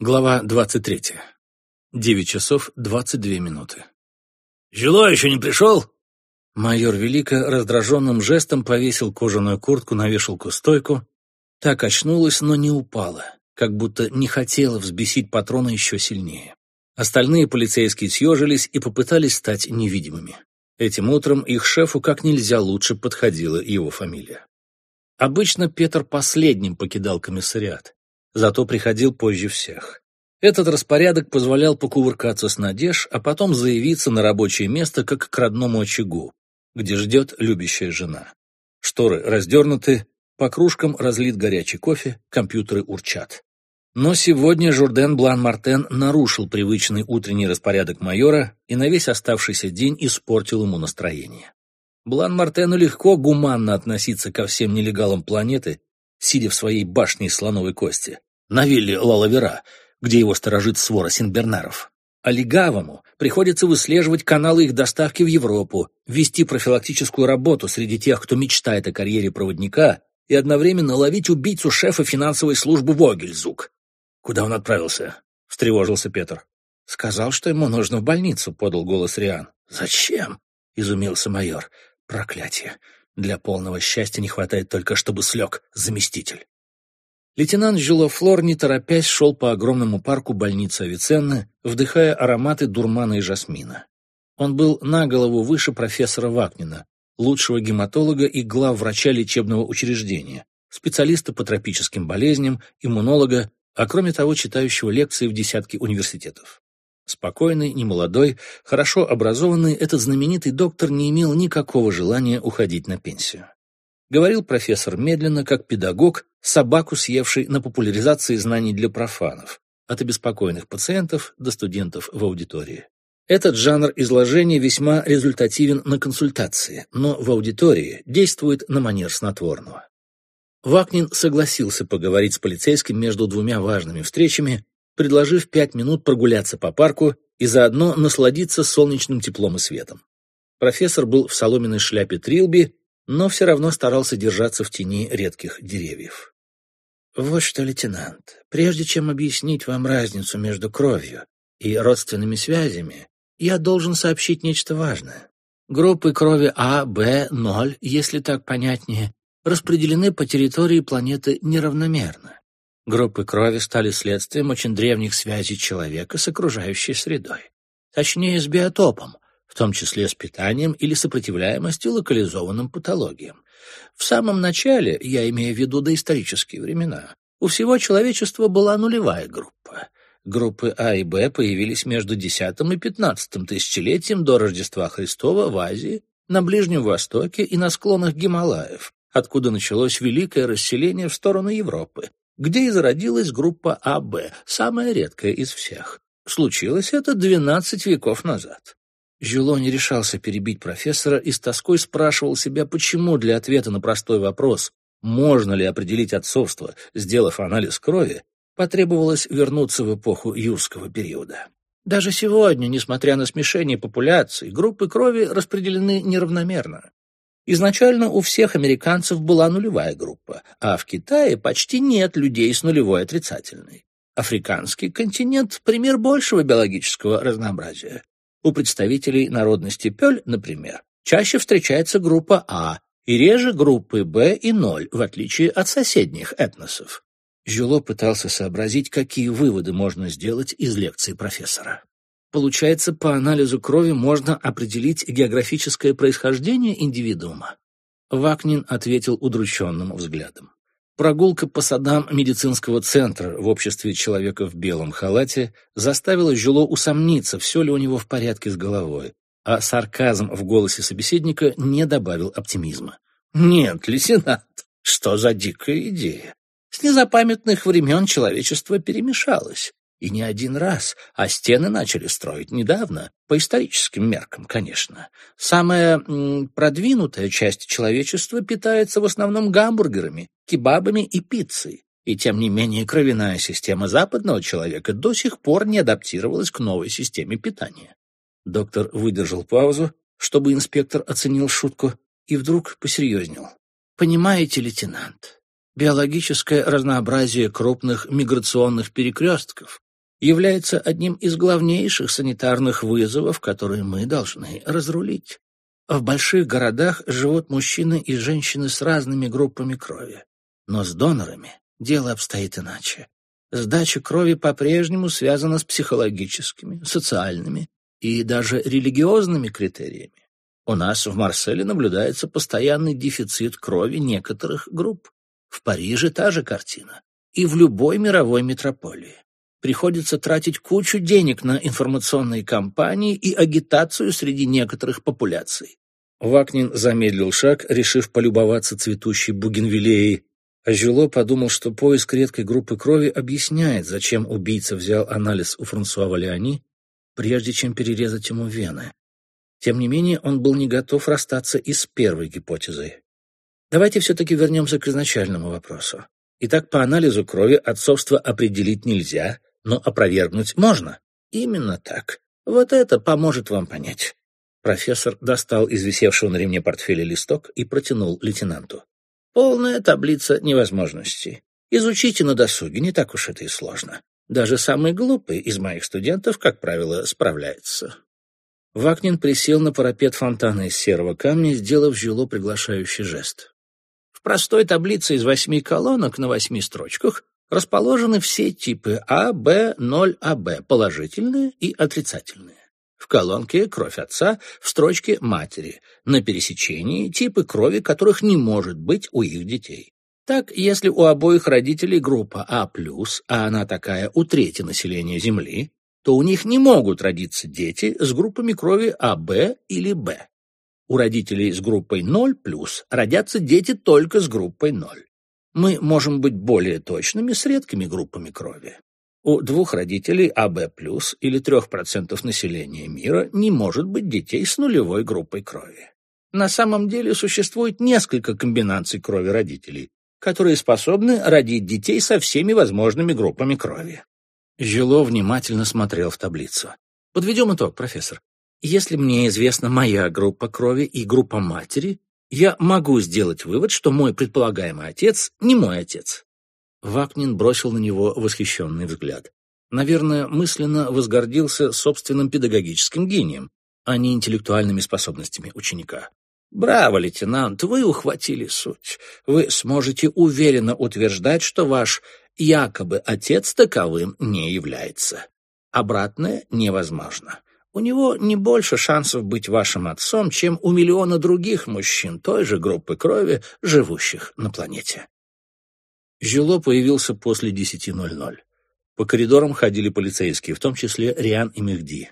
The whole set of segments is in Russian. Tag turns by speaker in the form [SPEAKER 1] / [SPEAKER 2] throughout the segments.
[SPEAKER 1] Глава 23. Девять часов двадцать две минуты.
[SPEAKER 2] «Жило еще не пришел?»
[SPEAKER 1] Майор Велика раздраженным жестом повесил кожаную куртку на вешалку-стойку. Так очнулась, но не упала, как будто не хотела взбесить патрона еще сильнее. Остальные полицейские съежились и попытались стать невидимыми. Этим утром их шефу как нельзя лучше подходила его фамилия. Обычно Петр последним покидал комиссариат зато приходил позже всех. Этот распорядок позволял покувыркаться с Надеж, а потом заявиться на рабочее место как к родному очагу, где ждет любящая жена. Шторы раздернуты, по кружкам разлит горячий кофе, компьютеры урчат. Но сегодня Журден Блан-Мартен нарушил привычный утренний распорядок майора и на весь оставшийся день испортил ему настроение. Блан-Мартену легко гуманно относиться ко всем нелегалам планеты, сидя в своей башне из слоновой кости на вилле Лалавера, где его сторожит свора синбернаров. А легавому приходится выслеживать каналы их доставки в Европу, вести профилактическую работу среди тех, кто мечтает о карьере проводника, и одновременно ловить убийцу шефа финансовой службы Вогельзук. «Куда он отправился?» — встревожился Петр. «Сказал, что ему нужно в больницу», — подал голос Риан. «Зачем?» — изумился майор. «Проклятие! Для полного счастья не хватает только, чтобы слег заместитель». Лейтенант Жилофлор, не торопясь, шел по огромному парку больницы Авиценны, вдыхая ароматы дурмана и жасмина. Он был на голову выше профессора Вакнина, лучшего гематолога и главврача лечебного учреждения, специалиста по тропическим болезням, иммунолога, а кроме того читающего лекции в десятки университетов. Спокойный, немолодой, хорошо образованный, этот знаменитый доктор не имел никакого желания уходить на пенсию. Говорил профессор медленно, как педагог, собаку, съевший на популяризации знаний для профанов, от обеспокоенных пациентов до студентов в аудитории. Этот жанр изложения весьма результативен на консультации, но в аудитории действует на манер снотворного. Вакнин согласился поговорить с полицейским между двумя важными встречами, предложив пять минут прогуляться по парку и заодно насладиться солнечным теплом и светом. Профессор был в соломенной шляпе Трилби но все равно старался держаться в тени редких деревьев. «Вот что, лейтенант, прежде чем объяснить вам разницу между кровью и родственными связями, я должен сообщить нечто важное. Группы крови А, Б, 0, если так понятнее, распределены по территории планеты неравномерно. Группы крови стали следствием очень древних связей человека с окружающей средой. Точнее, с биотопом, в том числе с питанием или сопротивляемостью локализованным патологиям. В самом начале, я имею в виду доисторические времена, у всего человечества была нулевая группа. Группы А и Б появились между X и XV тысячелетием до Рождества Христова в Азии, на Ближнем Востоке и на склонах Гималаев, откуда началось великое расселение в сторону Европы, где и зародилась группа АБ, самая редкая из всех. Случилось это 12 веков назад. Жюло не решался перебить профессора и с тоской спрашивал себя, почему для ответа на простой вопрос «можно ли определить отцовство, сделав анализ крови», потребовалось вернуться в эпоху юрского периода. Даже сегодня, несмотря на смешение популяций, группы крови распределены неравномерно. Изначально у всех американцев была нулевая группа, а в Китае почти нет людей с нулевой отрицательной. Африканский континент – пример большего биологического разнообразия. У представителей народности Пёль, например, чаще встречается группа А и реже группы Б и 0, в отличие от соседних этносов. Жюло пытался сообразить, какие выводы можно сделать из лекции профессора. Получается, по анализу крови можно определить географическое происхождение индивидуума? Вакнин ответил удрученным взглядом. Прогулка по садам медицинского центра в обществе человека в белом халате заставила Жюло усомниться, все ли у него в порядке с головой, а сарказм в голосе собеседника не добавил оптимизма. «Нет, лейтенант, что за дикая идея? С незапамятных времен человечество перемешалось. И не один раз, а стены начали строить недавно, по историческим меркам, конечно. Самая продвинутая часть человечества питается в основном гамбургерами, кебабами и пиццей. И тем не менее кровяная система западного человека до сих пор не адаптировалась к новой системе питания. Доктор выдержал паузу, чтобы инспектор оценил шутку, и вдруг посерьезнел. «Понимаете, лейтенант, биологическое разнообразие крупных миграционных перекрестков является одним из главнейших санитарных вызовов, которые мы должны разрулить. В больших городах живут мужчины и женщины с разными группами крови. Но с донорами дело обстоит иначе. Сдача крови по-прежнему связана с психологическими, социальными и даже религиозными критериями. У нас в Марселе наблюдается постоянный дефицит крови некоторых групп. В Париже та же картина. И в любой мировой метрополии. Приходится тратить кучу денег на информационные кампании и агитацию среди некоторых популяций. Вакнин замедлил шаг, решив полюбоваться цветущей бугенвиллеей, а Жюло подумал, что поиск редкой группы крови объясняет, зачем убийца взял анализ у Франсуа Валиани, прежде чем перерезать ему вены. Тем не менее, он был не готов расстаться и с первой гипотезой. Давайте все-таки вернемся к изначальному вопросу. Итак, по анализу крови отцовство определить нельзя, но опровергнуть можно. Именно так. Вот это поможет вам понять. Профессор достал из висевшего на ремне портфеля листок и протянул лейтенанту. Полная таблица невозможностей. Изучите на досуге, не так уж это и сложно. Даже самый глупый из моих студентов, как правило, справляется. Вакнин присел на парапет фонтана из серого камня, сделав жило приглашающий жест. В простой таблице из восьми колонок на восьми строчках расположены все типы А, Б, 0, АБ, положительные и отрицательные. В колонке «Кровь отца», в строчке «Матери», на пересечении типы крови, которых не может быть у их детей. Так, если у обоих родителей группа А+, а она такая у трети населения Земли, то у них не могут родиться дети с группами крови АБ или Б. У родителей с группой 0+, родятся дети только с группой 0. Мы можем быть более точными с редкими группами крови. У двух родителей АБ+, или 3% населения мира не может быть детей с нулевой группой крови. На самом деле существует несколько комбинаций крови родителей, которые способны родить детей со всеми возможными группами крови. Жило внимательно смотрел в таблицу. Подведем итог, профессор. Если мне известна моя группа крови и группа матери, я могу сделать вывод, что мой предполагаемый отец не мой отец. Вакнин бросил на него восхищенный взгляд. Наверное, мысленно возгордился собственным педагогическим гением, а не интеллектуальными способностями ученика. «Браво, лейтенант, вы ухватили суть. Вы сможете уверенно утверждать, что ваш якобы отец таковым не является. Обратное невозможно. У него не больше шансов быть вашим отцом, чем у миллиона других мужчин той же группы крови, живущих на планете. Жило появился после 10.00. По коридорам ходили полицейские, в том числе Риан и Мехди.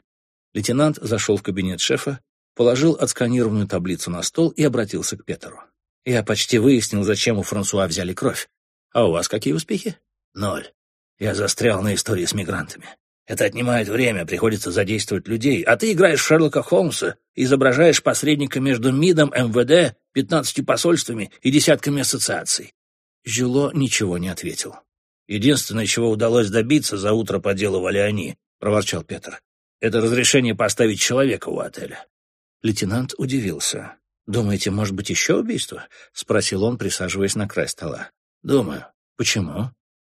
[SPEAKER 1] Лейтенант зашел в кабинет шефа, положил отсканированную таблицу на стол и обратился к Петеру. «Я почти выяснил, зачем у Франсуа взяли кровь. А у вас какие успехи?» Ноль. Я застрял на истории с мигрантами. Это отнимает время, приходится задействовать людей, а ты играешь Шерлока Холмса, изображаешь посредника между МИДом, МВД, пятнадцатью посольствами и десятками ассоциаций. Жило ничего не ответил. «Единственное, чего удалось добиться за утро по делу Валиани», — проворчал Петр, — «это разрешение поставить человека у отеля». Лейтенант удивился. «Думаете, может быть, еще убийство?» — спросил он, присаживаясь на край стола. «Думаю. Почему?»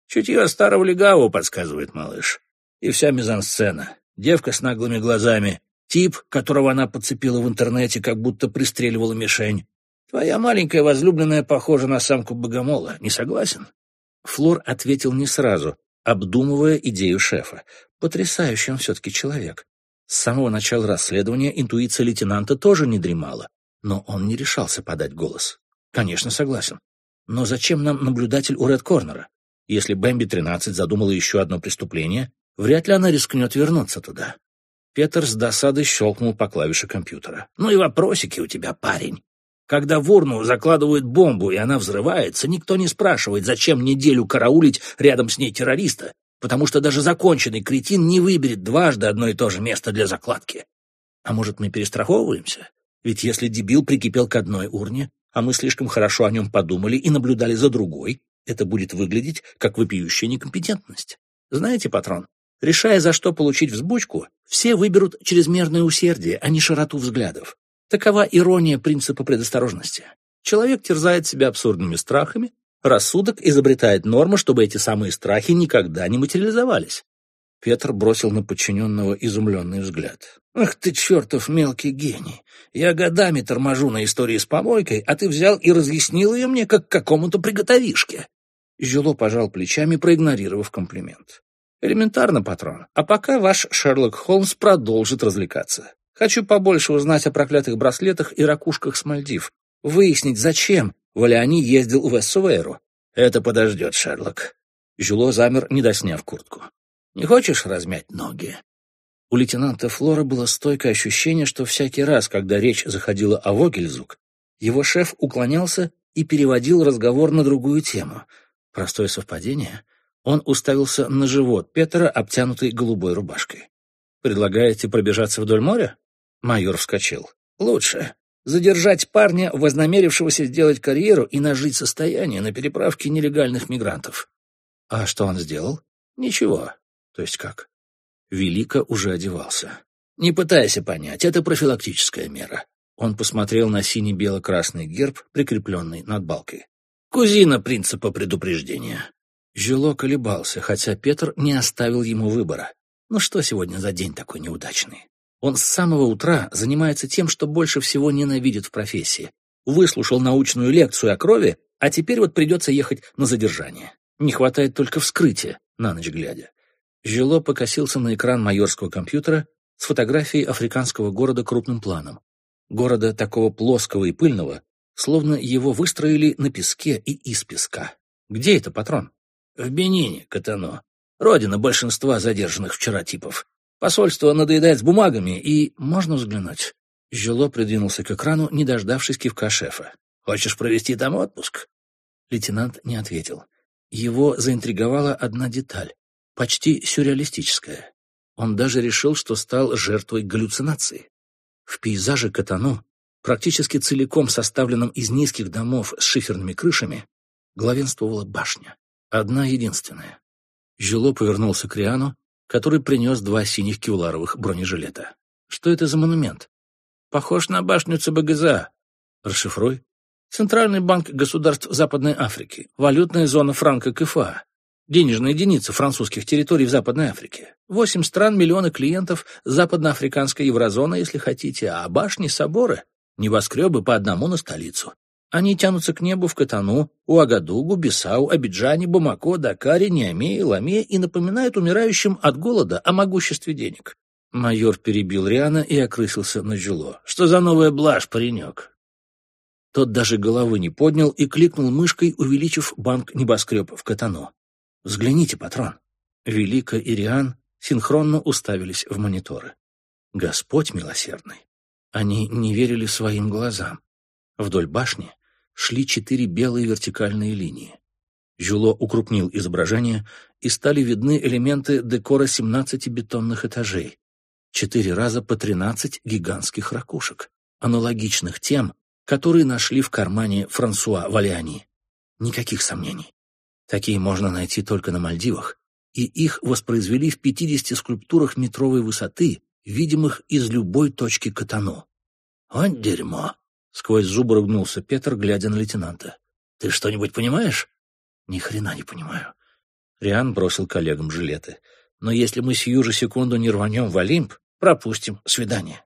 [SPEAKER 1] Чутье старого легавого подсказывает малыш. И вся мизансцена. Девка с наглыми глазами, тип, которого она подцепила в интернете, как будто пристреливала мишень. Твоя маленькая возлюбленная похожа на самку богомола. Не согласен? Флор ответил не сразу, обдумывая идею шефа. Потрясающий он все-таки человек. С самого начала расследования интуиция лейтенанта тоже не дремала, но он не решался подать голос. Конечно, согласен. Но зачем нам наблюдатель у Ред Корнера? Если Бэмби-13 задумала еще одно преступление, вряд ли она рискнет вернуться туда. Петр с досадой щелкнул по клавише компьютера. «Ну и вопросики у тебя, парень. Когда в урну закладывают бомбу, и она взрывается, никто не спрашивает, зачем неделю караулить рядом с ней террориста, потому что даже законченный кретин не выберет дважды одно и то же место для закладки. А может, мы перестраховываемся? Ведь если дебил прикипел к одной урне, а мы слишком хорошо о нем подумали и наблюдали за другой, это будет выглядеть как вопиющая некомпетентность. Знаете, патрон, решая, за что получить взбучку, все выберут чрезмерное усердие, а не широту взглядов. Такова ирония принципа предосторожности. Человек терзает себя абсурдными страхами, рассудок изобретает нормы, чтобы эти самые страхи никогда не материализовались. Петр бросил на подчиненного изумленный взгляд. «Ах ты, чертов мелкий гений! Я годами торможу на истории с помойкой, а ты взял и разъяснил ее мне, как какому-то приготовишке!» Жило пожал плечами, проигнорировав комплимент. «Элементарно, патрон. А пока ваш Шерлок Холмс продолжит развлекаться. Хочу побольше узнать о проклятых браслетах и ракушках с Мальдив. Выяснить, зачем Валиани ездил в Эссуэру. Это подождет, Шерлок». Жюло замер, не досняв куртку. «Не хочешь размять ноги?» У лейтенанта Флора было стойкое ощущение, что всякий раз, когда речь заходила о Вогельзук, его шеф уклонялся и переводил разговор на другую тему. Простое совпадение? Он уставился на живот Петра, обтянутый голубой рубашкой. «Предлагаете пробежаться вдоль моря?» Майор вскочил. «Лучше. Задержать парня, вознамерившегося сделать карьеру и нажить состояние на переправке нелегальных мигрантов». «А что он сделал?» «Ничего. То есть как?» Велика уже одевался. «Не пытайся понять, это профилактическая мера». Он посмотрел на синий-бело-красный герб, прикрепленный над балкой. «Кузина принципа предупреждения». Жило колебался, хотя Петр не оставил ему выбора. Ну что сегодня за день такой неудачный? Он с самого утра занимается тем, что больше всего ненавидит в профессии. Выслушал научную лекцию о крови, а теперь вот придется ехать на задержание. Не хватает только вскрытия, на ночь глядя. Жило покосился на экран майорского компьютера с фотографией африканского города крупным планом. Города такого плоского и пыльного, словно его выстроили на песке и из песка. Где это, патрон? В Бенине, Катано. Родина большинства задержанных вчера типов. Посольство надоедает с бумагами, и можно взглянуть. Жило придвинулся к экрану, не дождавшись кивка шефа. «Хочешь провести там отпуск?» Лейтенант не ответил. Его заинтриговала одна деталь почти сюрреалистическое. Он даже решил, что стал жертвой галлюцинации. В пейзаже Катану, практически целиком составленном из низких домов с шиферными крышами, главенствовала башня, одна единственная. Жило повернулся к Риану, который принес два синих кевларовых бронежилета. Что это за монумент? Похож на башню ЦБГЗА. Расшифруй. Центральный банк государств Западной Африки, валютная зона франка КФА, денежная единица французских территорий в Западной Африке. Восемь стран, миллионы клиентов, западноафриканская еврозона, если хотите, а башни, соборы, небоскребы по одному на столицу. Они тянутся к небу в Катану, Уагадугу, Бисау, Абиджане, Бумако, Дакаре, Ниамее, Ламе и напоминают умирающим от голода о могуществе денег. Майор перебил Риана и окрысился на Жюло. «Что за новая блажь, паренек?» Тот даже головы не поднял и кликнул мышкой, увеличив банк небоскреб в Катану. «Взгляните, патрон!» Велика и Риан синхронно уставились в мониторы. Господь милосердный! Они не верили своим глазам. Вдоль башни шли четыре белые вертикальные линии. Жюло укрупнил изображение, и стали видны элементы декора 17 бетонных этажей. Четыре раза по 13 гигантских ракушек, аналогичных тем, которые нашли в кармане Франсуа Валиани. Никаких сомнений. Такие можно найти только на Мальдивах, и их воспроизвели в 50 скульптурах метровой высоты, видимых из любой точки Катано. «Вот дерьмо!» — сквозь зубы ругнулся Петр, глядя на лейтенанта. «Ты что-нибудь понимаешь?» «Ни хрена не понимаю». Риан бросил коллегам жилеты. «Но если мы сию же секунду не рванем в Олимп, пропустим свидание».